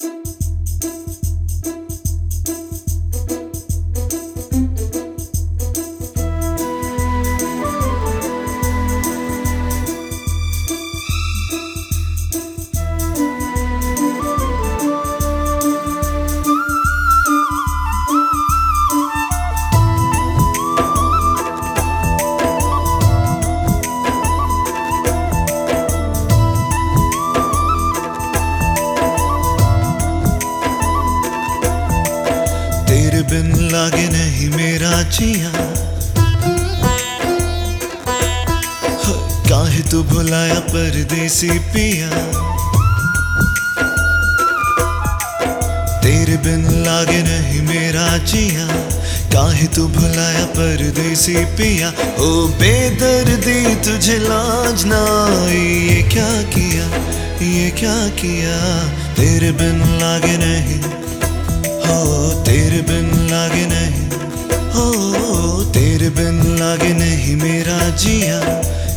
तेरे बिन लागे नहीं मेरा जिया। काहे तू भुलाया परदेसी पिया। तेरे बिन लागे नहीं मेरा जिया। काहे तू भुलाया परदेसी पिया। ओ बेदर्दी तुझे लाज ना ये क्या किया, ये क्या किया? तेरे बिन लागे नहीं। हो, तेरे बिन लागे नहीं। हो, तेरे बिन लागे नहीं मेरा जिया।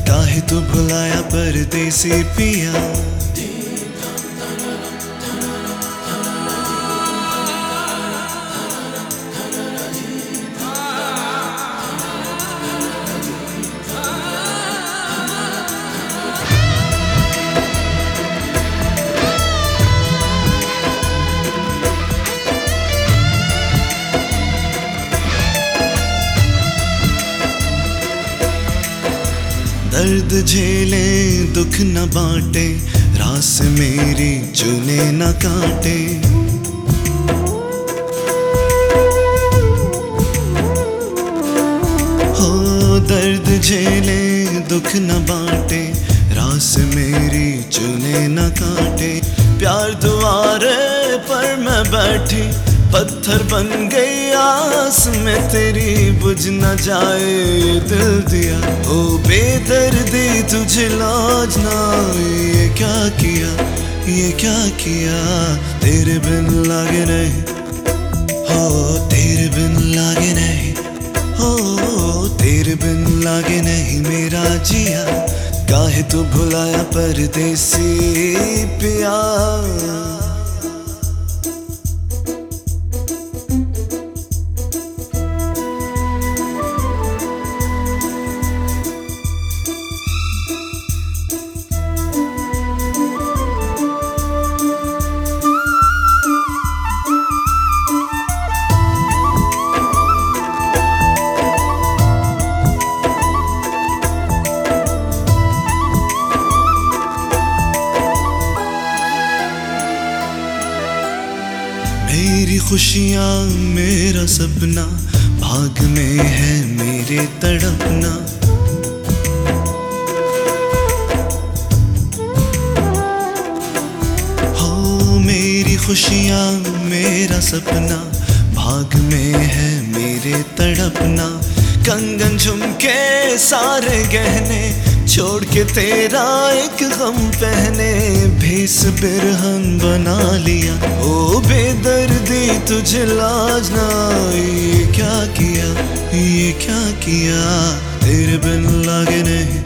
काहे तू भुलाया परदेसी पिया। दर्द झेले, दुख न बांटे, रास मेरी चुने न काटे। हो, दर्द झेले, दुख न बांटे, रास मेरी चुने न काटे। प्यार दुआरे पर मैं बैठी पत्थर बन गई आस में तेरी बुझ न जाए ये दिल दिया। ओ बेदर्दी तुझे लाज ना ये क्या किया, ये क्या किया? तेरे बिन लागे नहीं। हो तेरे बिन लागे नहीं। हो तेरे बिन लागे नहीं मेरा जिया। काहे तू भुलाया परदेसी पिया मेरी खुशियाँ, मेरा सपना, भाग में है मेरे तड़पना। हो मेरी खुशियाँ, मेरा सपना, भाग में है मेरे तड़पना। कंगन झुमके सारे गहने, छोड़ के तेरा एक गम पहने। भेस बिरहन बना लिया, ओ तुझे लाज ना ये क्या किया, ये क्या किया? तेरे बिन लागे नहीं।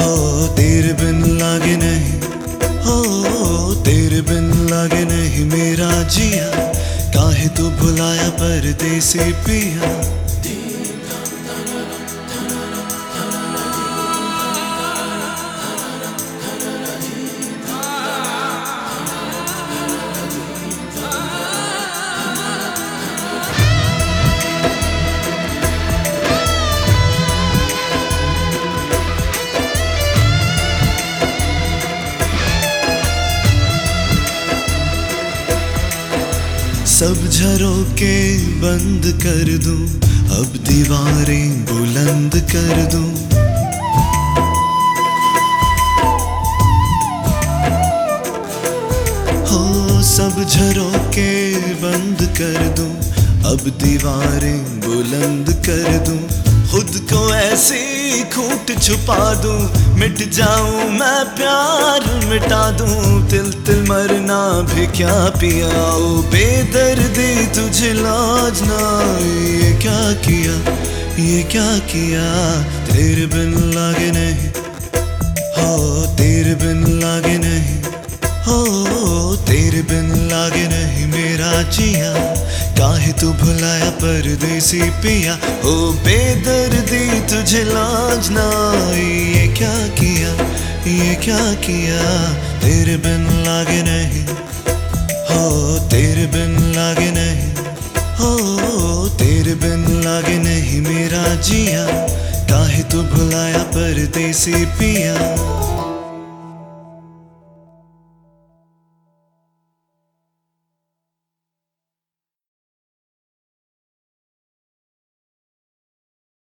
हो, तेरे बिन लागे नहीं। हो, तेरे बिन लागे नहीं। मेरा जिया, काहे तू भुलाया परदेसी पिया? सब झरोके बंद कर दूँ, अब दीवारें बुलंद कर दूँ। हो, सब झरोके बंद कर दूँ, अब दीवारें बुलंद कर दूँ। खुद को ऐसी खूट छुपा दूँ, मिट जाऊँ, मैं प्यार मिटा दूँ, तिल तिल मरना भी क्या पिया, ओ बेदर्दी तुझे लाज ना ये क्या किया, ये क्या किया, तेरे बिन लागे नहीं, हो तेरे बिन लागे नहीं, हो तेरे तेरे बिन लागे नहीं, मेरा जिया काहे तू भुलाया परदेसी पिया? ओ बेदर्दी तुझे लाज ना ये क्या किया? ये क्या किया? तेरे बिन लागे नहीं। हो, तेरे बिन लागे नहीं। हो, तेरे बिन लागे नहीं मेरा जिया। काहे तू भुलाया परदेसी पिया?